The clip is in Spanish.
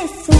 me fui.